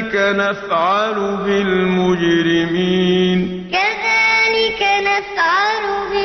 كذلك نفعل بالمجرمين. كذلك نفعل بالمجرمين